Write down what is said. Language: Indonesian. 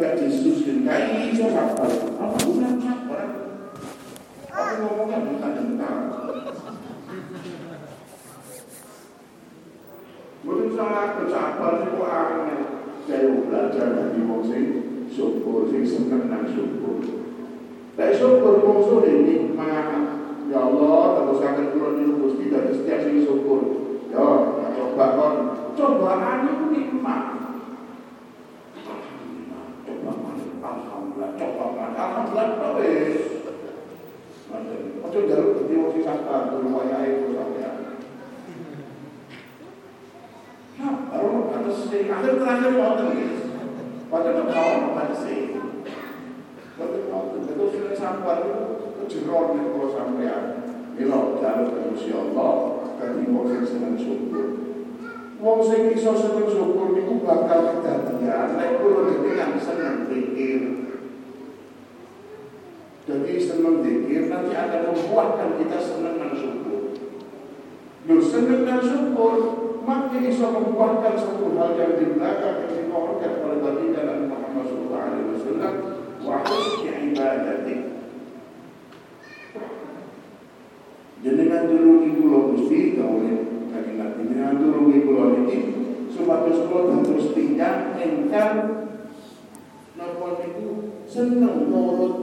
Yesus dan kayak iso sabar. Apa bukan sabar? Aku ngomongnya bukan tentang. Mungkin salah kecapan itu angin. Saya belajar dari wong sing syukur, sing seneng nang syukur. Tapi syukur musuh nikmat. Ya Allah, terus akan keluar di Gusti dari setiap sing syukur. Ya, coba kon, cobaan itu nikmat. Coba alhamdulillah, wes. Ojo jaluk dadi wong sing kulo wayahe kulo sampeyan. Baru batas sih, akhir terakhir wonten guys. Padahal kalau batas sih. Betul, sudah sabar itu jeron nih kalau sampean. Milo jaluk ke Gusti Allah, kan wong sing seneng syukur. Wong sing iso seneng syukur niku bakal Jadi senang zikir nanti akan membuatkan kita senang dan syukur. Lu senang dan syukur, makin bisa membuatkan satu hal yang di belakang yang dimohonkan oleh baginda Nabi Muhammad SAW. Wa husni ibadati. Jenengan dulu ibu lo gusti ini nanti jenengan ibu lo ini supados kula dados tiyang ingkang napa niku seneng nurut